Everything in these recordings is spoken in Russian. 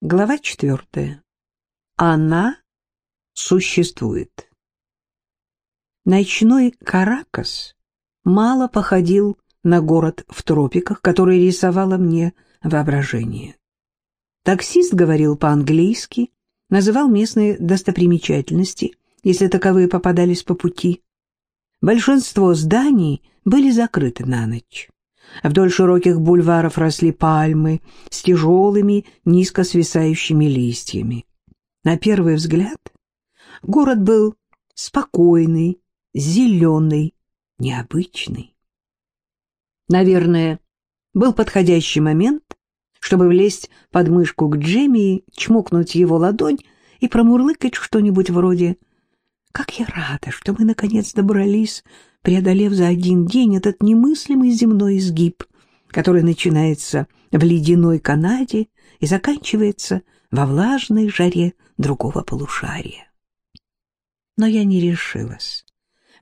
Глава четвертая. Она существует. Ночной Каракас мало походил на город в тропиках, который рисовало мне воображение. Таксист говорил по-английски, называл местные достопримечательности, если таковые попадались по пути. Большинство зданий были закрыты на ночь. Вдоль широких бульваров росли пальмы с тяжелыми, низко свисающими листьями. На первый взгляд город был спокойный, зеленый, необычный. Наверное, был подходящий момент, чтобы влезть под мышку к Джемми, чмокнуть его ладонь и промурлыкать что-нибудь вроде «Как я рада, что мы наконец добрались преодолев за один день этот немыслимый земной изгиб, который начинается в ледяной Канаде и заканчивается во влажной жаре другого полушария. Но я не решилась,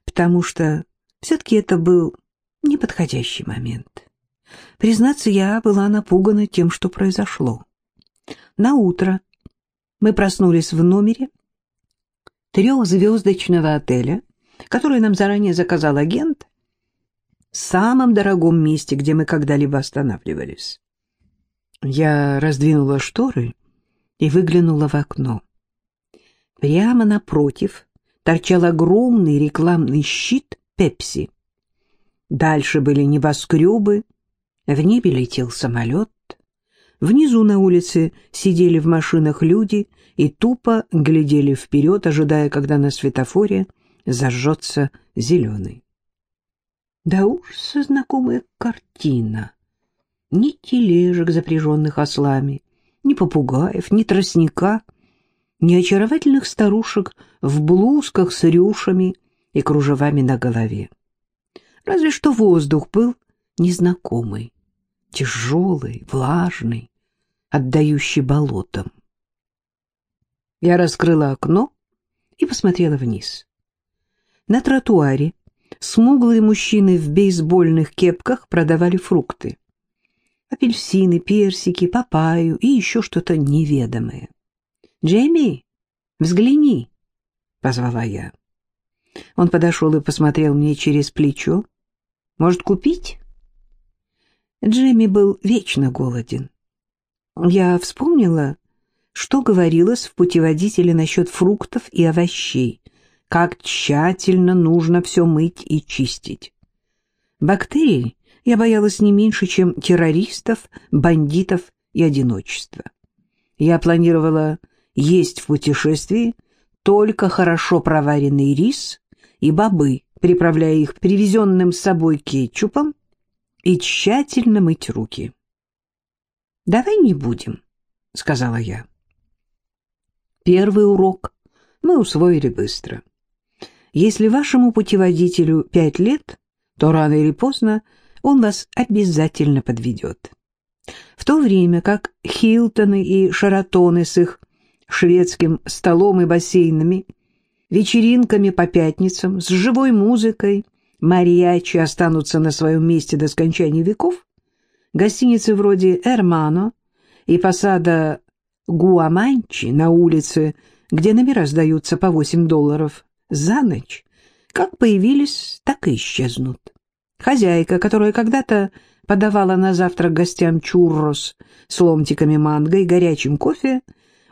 потому что все-таки это был неподходящий момент. Признаться, я была напугана тем, что произошло. На утро мы проснулись в номере трехзвездочного отеля, который нам заранее заказал агент, в самом дорогом месте, где мы когда-либо останавливались. Я раздвинула шторы и выглянула в окно. Прямо напротив торчал огромный рекламный щит «Пепси». Дальше были небоскребы, в небе летел самолет. Внизу на улице сидели в машинах люди и тупо глядели вперед, ожидая, когда на светофоре зажжется зеленый. Да уж знакомая картина. Ни тележек, запряженных ослами, ни попугаев, ни тростника, ни очаровательных старушек в блузках с рюшами и кружевами на голове. Разве что воздух был незнакомый, тяжелый, влажный, отдающий болотам. Я раскрыла окно и посмотрела вниз. На тротуаре смуглые мужчины в бейсбольных кепках продавали фрукты. Апельсины, персики, папайю и еще что-то неведомое. «Джейми, взгляни!» — позвала я. Он подошел и посмотрел мне через плечо. «Может, купить?» Джейми был вечно голоден. Я вспомнила, что говорилось в путеводителе насчет фруктов и овощей — как тщательно нужно все мыть и чистить. Бактерий я боялась не меньше, чем террористов, бандитов и одиночества. Я планировала есть в путешествии только хорошо проваренный рис и бобы, приправляя их привезенным с собой кетчупом, и тщательно мыть руки. «Давай не будем», — сказала я. Первый урок мы усвоили быстро. Если вашему путеводителю пять лет, то рано или поздно он вас обязательно подведет. В то время как Хилтоны и Шаратоны с их шведским столом и бассейнами, вечеринками по пятницам, с живой музыкой, мариачи останутся на своем месте до скончания веков, гостиницы вроде «Эрмано» и посада «Гуаманчи» на улице, где номера сдаются по 8 долларов, за ночь, как появились, так и исчезнут. Хозяйка, которая когда-то подавала на завтрак гостям чуррос с ломтиками манго и горячим кофе,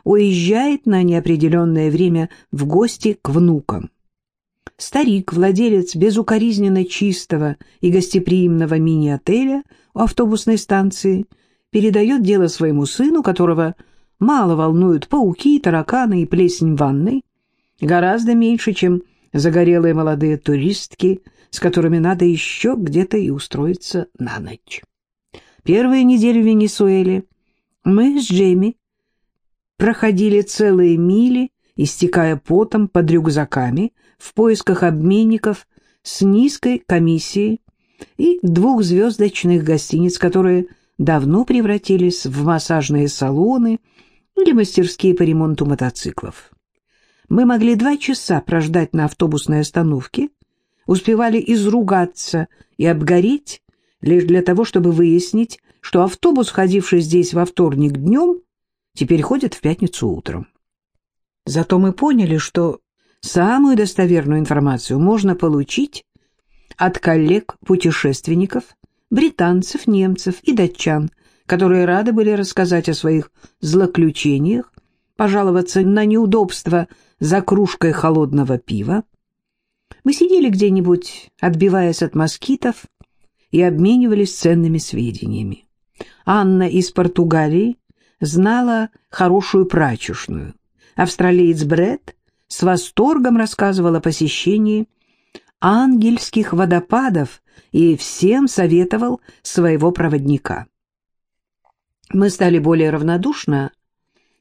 уезжает на неопределенное время в гости к внукам. Старик, владелец безукоризненно чистого и гостеприимного мини-отеля у автобусной станции, передает дело своему сыну, которого мало волнуют пауки, тараканы и плесень в ванной, Гораздо меньше, чем загорелые молодые туристки, с которыми надо еще где-то и устроиться на ночь. Первые недели в Венесуэле мы с Джейми проходили целые мили, истекая потом под рюкзаками, в поисках обменников с низкой комиссией и двухзвездочных гостиниц, которые давно превратились в массажные салоны или мастерские по ремонту мотоциклов. Мы могли два часа прождать на автобусной остановке, успевали изругаться и обгореть, лишь для того, чтобы выяснить, что автобус, ходивший здесь во вторник днем, теперь ходят в пятницу утром. Зато мы поняли, что самую достоверную информацию можно получить от коллег-путешественников, британцев, немцев и датчан, которые рады были рассказать о своих злоключениях, пожаловаться на неудобства за кружкой холодного пива. Мы сидели где-нибудь, отбиваясь от москитов, и обменивались ценными сведениями. Анна из Португалии знала хорошую прачечную. Австралиец Бред с восторгом рассказывал о посещении ангельских водопадов и всем советовал своего проводника. Мы стали более равнодушно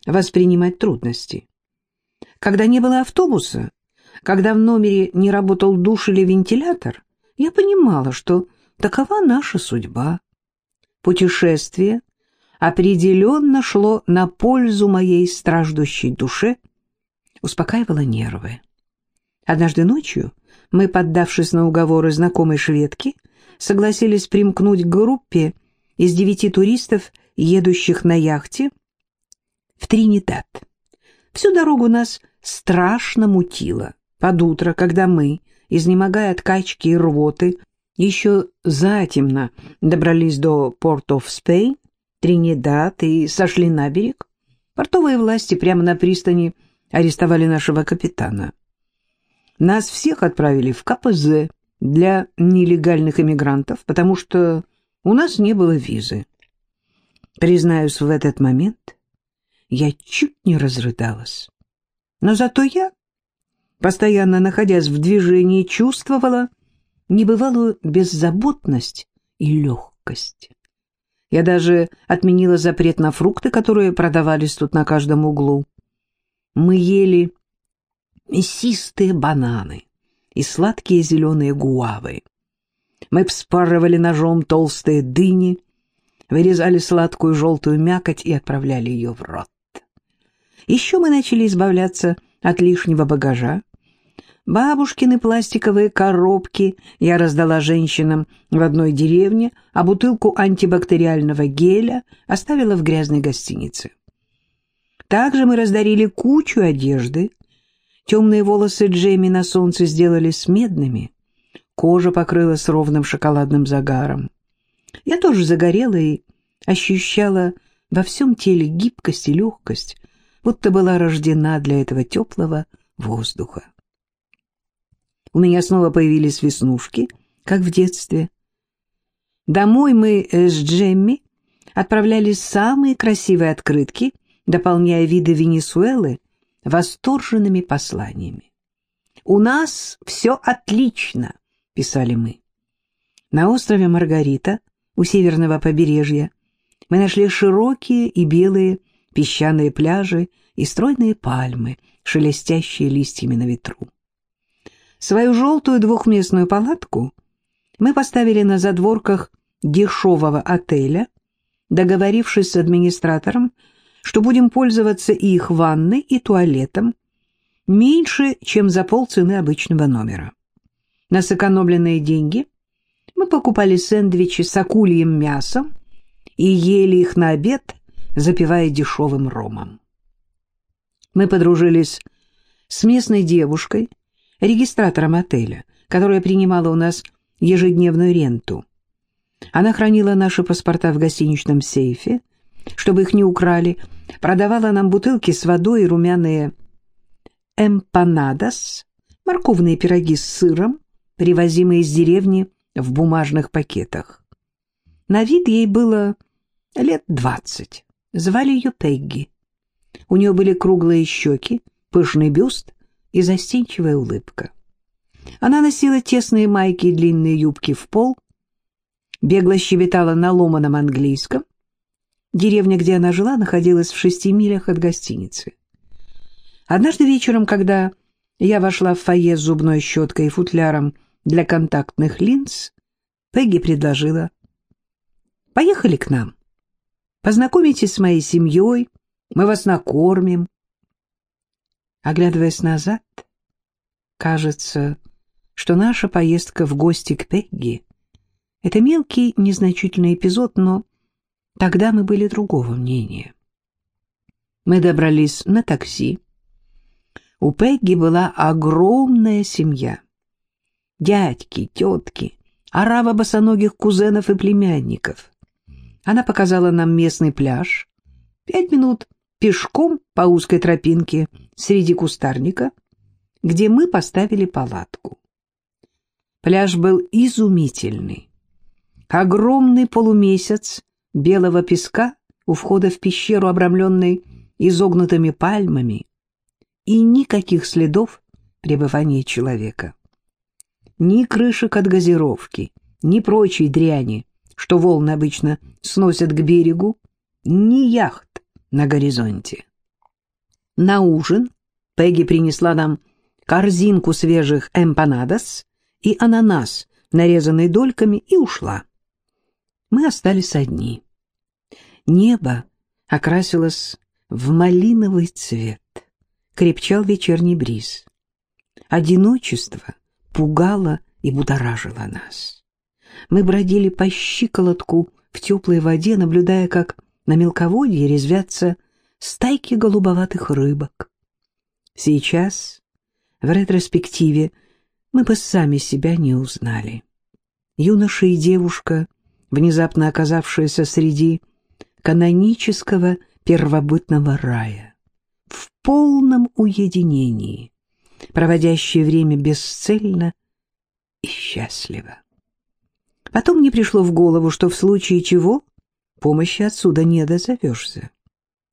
воспринимать трудности. Когда не было автобуса, когда в номере не работал душ или вентилятор, я понимала, что такова наша судьба. Путешествие определенно шло на пользу моей страждущей душе, успокаивало нервы. Однажды ночью мы, поддавшись на уговоры знакомой шведки, согласились примкнуть к группе из девяти туристов, едущих на яхте в Тринидад. Всю дорогу нас страшно мутило. Под утро, когда мы, изнемогая от качки и рвоты, еще затемно добрались до Порт-оф-Спей, Тринидад и сошли на берег, портовые власти прямо на пристани арестовали нашего капитана. Нас всех отправили в КПЗ для нелегальных иммигрантов, потому что у нас не было визы. Признаюсь, в этот момент я чуть не разрыдалась. Но зато я, постоянно находясь в движении, чувствовала небывалую беззаботность и легкость. Я даже отменила запрет на фрукты, которые продавались тут на каждом углу. Мы ели мясистые бананы и сладкие зеленые гуавы. Мы вспарывали ножом толстые дыни, вырезали сладкую желтую мякоть и отправляли ее в рот. Еще мы начали избавляться от лишнего багажа. Бабушкины пластиковые коробки я раздала женщинам в одной деревне, а бутылку антибактериального геля оставила в грязной гостинице. Также мы раздарили кучу одежды. Темные волосы Джейми на солнце сделались медными, кожа покрылась ровным шоколадным загаром. Я тоже загорела и ощущала во всем теле гибкость и легкость, будто была рождена для этого теплого воздуха. У меня снова появились веснушки, как в детстве. Домой мы с Джемми отправляли самые красивые открытки, дополняя виды Венесуэлы восторженными посланиями. «У нас все отлично», — писали мы. На острове Маргарита у северного побережья мы нашли широкие и белые песчаные пляжи и стройные пальмы, шелестящие листьями на ветру. Свою желтую двухместную палатку мы поставили на задворках дешевого отеля, договорившись с администратором, что будем пользоваться и их ванной, и туалетом меньше, чем за полцены обычного номера. На сэкономленные деньги мы покупали сэндвичи с акульем мясом и ели их на обед, запивая дешевым ромом. Мы подружились с местной девушкой, регистратором отеля, которая принимала у нас ежедневную ренту. Она хранила наши паспорта в гостиничном сейфе, чтобы их не украли, продавала нам бутылки с водой и румяные эмпанадос, морковные пироги с сыром, привозимые из деревни в бумажных пакетах. На вид ей было лет двадцать. Звали ее Пегги. У нее были круглые щеки, пышный бюст и застенчивая улыбка. Она носила тесные майки и длинные юбки в пол, бегло щебетала на ломаном английском. Деревня, где она жила, находилась в шести милях от гостиницы. Однажды вечером, когда я вошла в фойе с зубной щеткой и футляром для контактных линз, Пегги предложила. «Поехали к нам. Познакомитесь с моей семьей, мы вас накормим». Оглядываясь назад, кажется, что наша поездка в гости к Пегги — это мелкий, незначительный эпизод, но тогда мы были другого мнения. Мы добрались на такси. У Пегги была огромная семья. Дядьки, тетки, орава босоногих кузенов и племянников. Она показала нам местный пляж. Пять минут пешком по узкой тропинке среди кустарника, где мы поставили палатку. Пляж был изумительный. Огромный полумесяц белого песка у входа в пещеру, обрамленной изогнутыми пальмами, и никаких следов пребывания человека. Ни крышек от газировки, ни прочей дряни, что волны обычно сносят к берегу, ни яхт на горизонте. На ужин Пегги принесла нам корзинку свежих эмпанадос и ананас, нарезанный дольками, и ушла. Мы остались одни. Небо окрасилось в малиновый цвет. Крепчал вечерний бриз. Одиночество пугало и будоражило нас. Мы бродили по щиколотку в теплой воде, наблюдая, как на мелководье резвятся стайки голубоватых рыбок. Сейчас, в ретроспективе, мы бы сами себя не узнали. Юноша и девушка, внезапно оказавшиеся среди канонического первобытного рая, в полном уединении, проводящие время бесцельно и счастливо. Потом мне пришло в голову, что в случае чего помощи отсюда не дозовешься.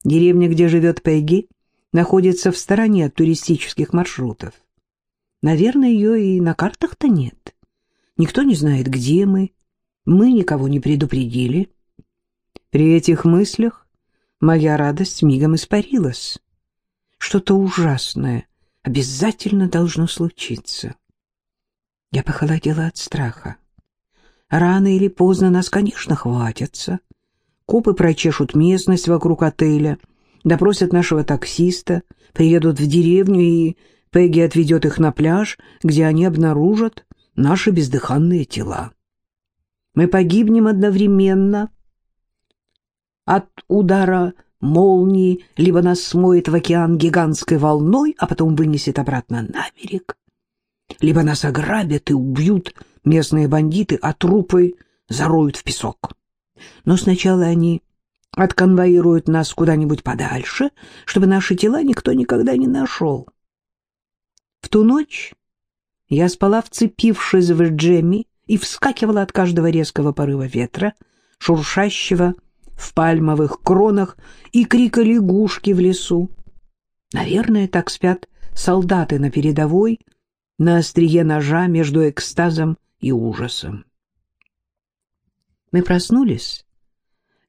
Деревня, где живет Пегги, находится в стороне от туристических маршрутов. Наверное, ее и на картах-то нет. Никто не знает, где мы. Мы никого не предупредили. При этих мыслях моя радость мигом испарилась. Что-то ужасное обязательно должно случиться. Я похолодела от страха. Рано или поздно нас, конечно, хватятся. Копы прочешут местность вокруг отеля, допросят нашего таксиста, приедут в деревню, и Пегги отведет их на пляж, где они обнаружат наши бездыханные тела. Мы погибнем одновременно от удара молнии, либо нас смоет в океан гигантской волной, а потом вынесет обратно на берег, либо нас ограбят и убьют местные бандиты, а трупы зароют в песок. Но сначала они отконвоируют нас куда-нибудь подальше, чтобы наши тела никто никогда не нашел. В ту ночь я спала, вцепившись в Джемми, и вскакивала от каждого резкого порыва ветра, шуршащего в пальмовых кронах и крика лягушки в лесу. Наверное, так спят солдаты на передовой, на острие ножа между экстазом и ужасом. Мы проснулись,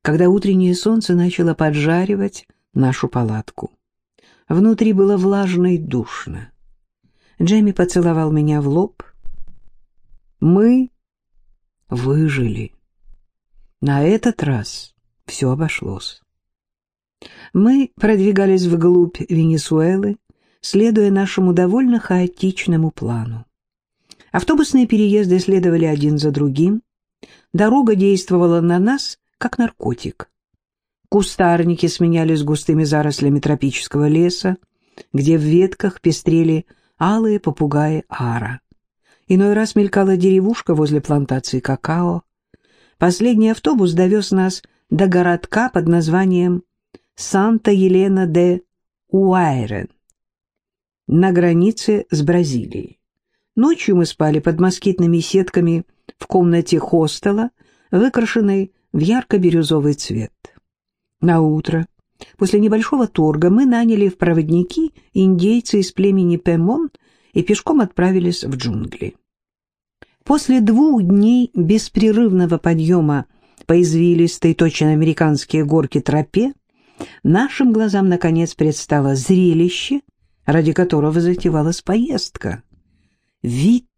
когда утреннее солнце начало поджаривать нашу палатку. Внутри было влажно и душно. Джемми поцеловал меня в лоб. Мы выжили. На этот раз все обошлось. Мы продвигались вглубь Венесуэлы, следуя нашему довольно хаотичному плану. Автобусные переезды следовали один за другим. Дорога действовала на нас, как наркотик. Кустарники сменялись густыми зарослями тропического леса, где в ветках пестрели алые попугаи ара. Иной раз мелькала деревушка возле плантации какао. Последний автобус довез нас до городка под названием Санта-Елена де Уайрен на границе с Бразилией. Ночью мы спали под москитными сетками в комнате хостела, выкрашенной в ярко-бирюзовый цвет. На утро После небольшого торга мы наняли в проводники индейцы из племени Пемон и пешком отправились в джунгли. После двух дней беспрерывного подъема по извилистой, точно американские горки тропе, нашим глазам наконец предстало зрелище, ради которого затевалась поездка. Вид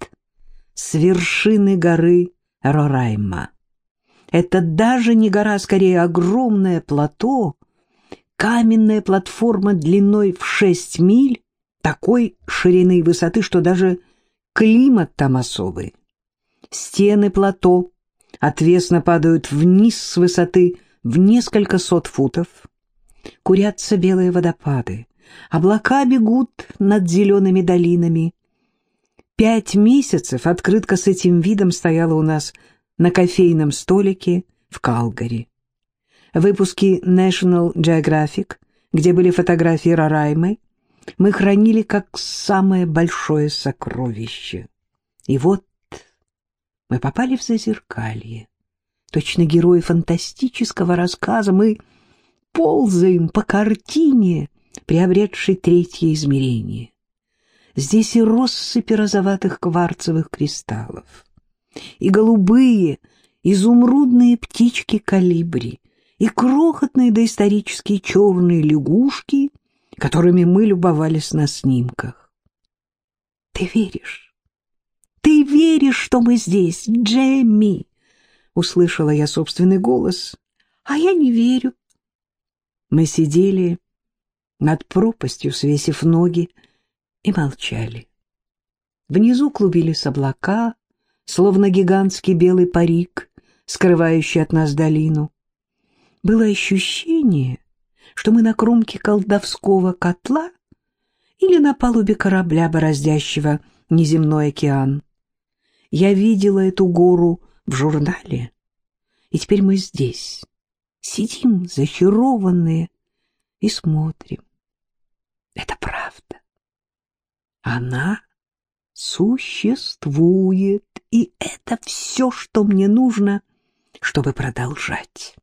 с вершины горы Рорайма. Это даже не гора, а скорее огромное плато, каменная платформа длиной в шесть миль, такой ширины и высоты, что даже климат там особый. Стены плато отвесно падают вниз с высоты в несколько сот футов. Курятся белые водопады, облака бегут над зелеными долинами. Пять месяцев открытка с этим видом стояла у нас на кофейном столике в Калгари. Выпуски National Geographic, где были фотографии Рараймы, мы хранили как самое большое сокровище. И вот мы попали в зазеркалье. Точно герои фантастического рассказа мы ползаем по картине, приобретшей третье измерение. Здесь и россыпи розоватых кварцевых кристаллов, и голубые, изумрудные птички калибри, и крохотные доисторические черные лягушки, которыми мы любовались на снимках. Ты веришь? Ты веришь, что мы здесь, Джемми? Услышала я собственный голос. А я не верю. Мы сидели над пропастью, свесив ноги, и молчали. Внизу клубились облака, словно гигантский белый парик, скрывающий от нас долину. Было ощущение, что мы на кромке колдовского котла или на палубе корабля, бороздящего неземной океан. Я видела эту гору в журнале, и теперь мы здесь, сидим зачарованные и смотрим. Это правда. Она существует, и это все, что мне нужно, чтобы продолжать.